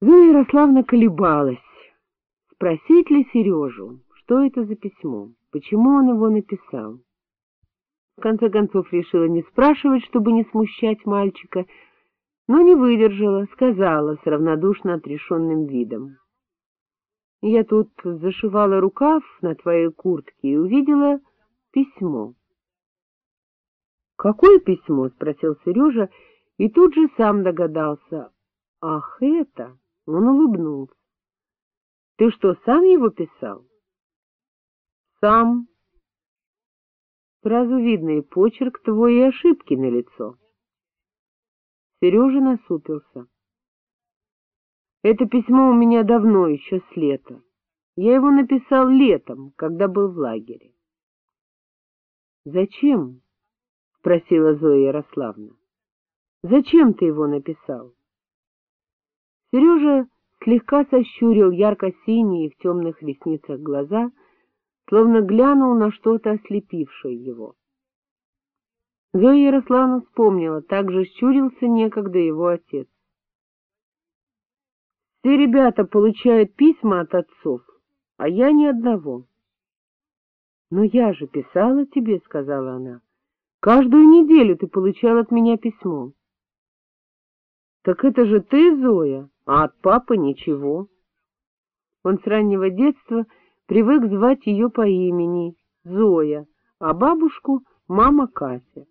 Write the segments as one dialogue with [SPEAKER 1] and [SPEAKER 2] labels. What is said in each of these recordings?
[SPEAKER 1] Зоя Ярославна колебалась, спросить ли Сережу, что это за письмо, почему он его написал. В конце концов решила не спрашивать, чтобы не смущать мальчика, но не выдержала, сказала с равнодушно отрешенным видом. Я тут зашивала рукав на твоей куртке и увидела письмо. — Какое письмо? — спросил Сережа, и тут же сам догадался. — Ах, это! — он улыбнулся. — Ты что, сам его писал? — Сам. Сразу видно и почерк твой, и ошибки на лицо. Сережа насупился. Это письмо у меня давно, еще с лета. Я его написал летом, когда был в лагере. — Зачем? — спросила Зоя Ярославна. — Зачем ты его написал? Сережа слегка сощурил ярко-синие в темных ресницах глаза, словно глянул на что-то ослепившее его. Зоя Ярославна вспомнила, так же щурился некогда его отец. Все ребята получают письма от отцов, а я ни одного. — Но я же писала тебе, — сказала она. — Каждую неделю ты получал от меня письмо. — Так это же ты, Зоя, а от папы ничего. Он с раннего детства привык звать ее по имени Зоя, а бабушку — мама Катя.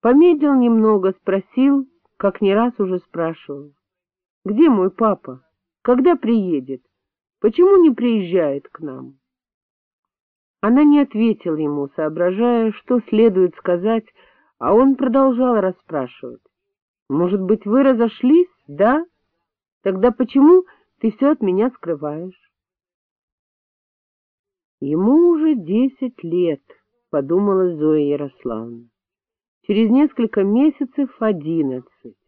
[SPEAKER 1] Помедлил немного, спросил, как не раз уже спрашивал. Где мой папа? Когда приедет? Почему не приезжает к нам? Она не ответила ему, соображая, что следует сказать, а он продолжал расспрашивать. Может быть, вы разошлись, да? Тогда почему ты все от меня скрываешь? Ему уже десять лет, — подумала Зоя Ярославовна. Через несколько месяцев одиннадцать.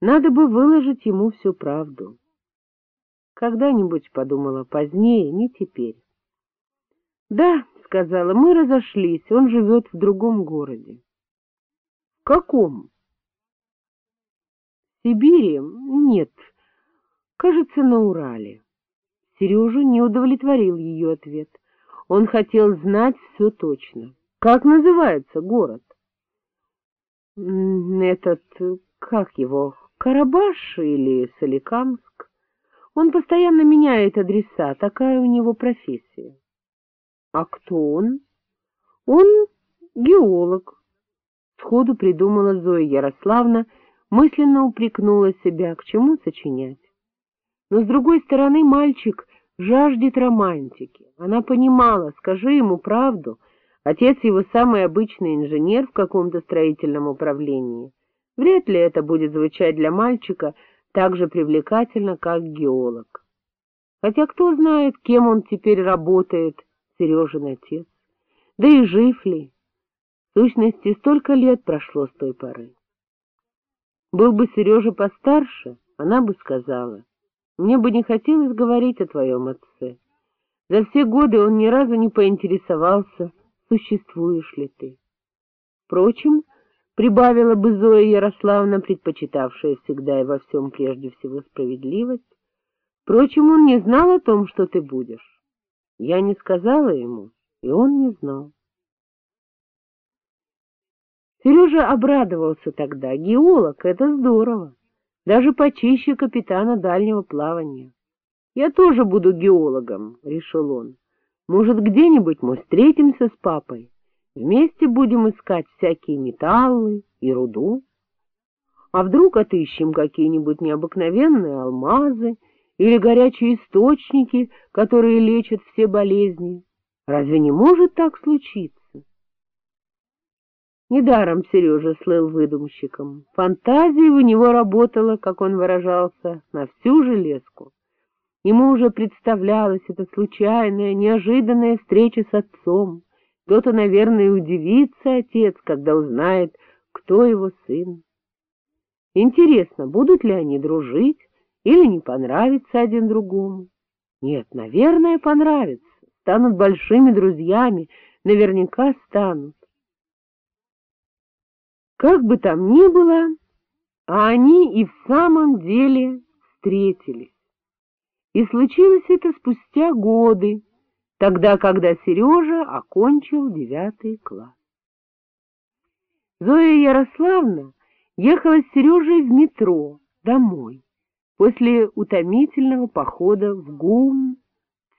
[SPEAKER 1] Надо бы выложить ему всю правду. Когда-нибудь, — подумала, — позднее, не теперь. — Да, — сказала, — мы разошлись, он живет в другом городе. — В каком? — Сибири? Нет, кажется, на Урале. Сережу не удовлетворил ее ответ. Он хотел знать все точно. Как называется город? — Этот, как его, Карабаш или Соликамск. Он постоянно меняет адреса, такая у него профессия. А кто он? Он геолог. Сходу придумала Зоя Ярославна, мысленно упрекнула себя, к чему сочинять. Но, с другой стороны, мальчик жаждет романтики. Она понимала, скажи ему правду, отец его самый обычный инженер в каком-то строительном управлении — Вряд ли это будет звучать для мальчика так же привлекательно, как геолог. Хотя кто знает, кем он теперь работает, Сережин отец. Да и жив ли? В сущности, столько лет прошло с той поры. Был бы Сережа постарше, она бы сказала, мне бы не хотелось говорить о твоем отце. За все годы он ни разу не поинтересовался, существуешь ли ты. Впрочем, — прибавила бы Зоя Ярославна, предпочитавшая всегда и во всем прежде всего справедливость. Впрочем, он не знал о том, что ты будешь. Я не сказала ему, и он не знал. Сережа обрадовался тогда. Геолог — это здорово. Даже почище капитана дальнего плавания. Я тоже буду геологом, — решил он. Может, где-нибудь мы встретимся с папой. Вместе будем искать всякие металлы и руду. А вдруг отыщем какие-нибудь необыкновенные алмазы или горячие источники, которые лечат все болезни? Разве не может так случиться? Недаром Сережа слыл выдумщиком. Фантазия у него работала, как он выражался, на всю железку. Ему уже представлялась эта случайная, неожиданная встреча с отцом, кто-то, наверное, удивится отец, когда узнает, кто его сын. Интересно, будут ли они дружить или не понравиться один другому? Нет, наверное, понравятся, станут большими друзьями, наверняка станут. Как бы там ни было, а они и в самом деле встретились. И случилось это спустя годы, тогда, когда Сережа окончил девятый класс. Зоя Ярославна ехала с Сережей в метро домой после утомительного похода в ГУМ,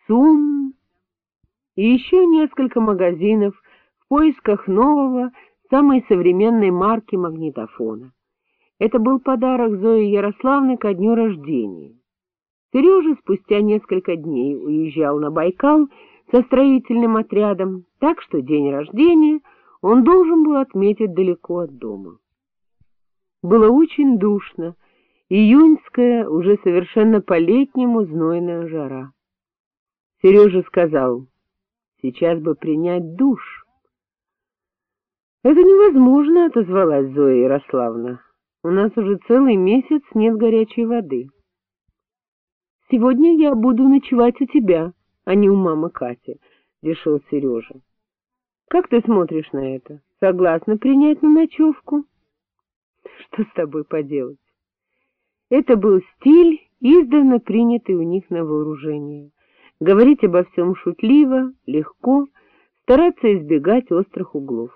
[SPEAKER 1] ЦУМ и еще несколько магазинов в поисках нового, самой современной марки магнитофона. Это был подарок Зои Ярославны ко дню рождения. Сережа спустя несколько дней уезжал на Байкал со строительным отрядом, так что день рождения он должен был отметить далеко от дома. Было очень душно, июньская, уже совершенно по-летнему знойная жара. Сережа сказал, сейчас бы принять душ. — Это невозможно, — отозвалась Зоя Ярославна. — У нас уже целый месяц нет горячей воды. — Сегодня я буду ночевать у тебя, а не у мамы Кати, — решил Сережа. — Как ты смотришь на это? Согласна принять на ночевку? Что с тобой поделать? Это был стиль, издавна принятый у них на вооружение. Говорить обо всем шутливо, легко, стараться избегать острых углов.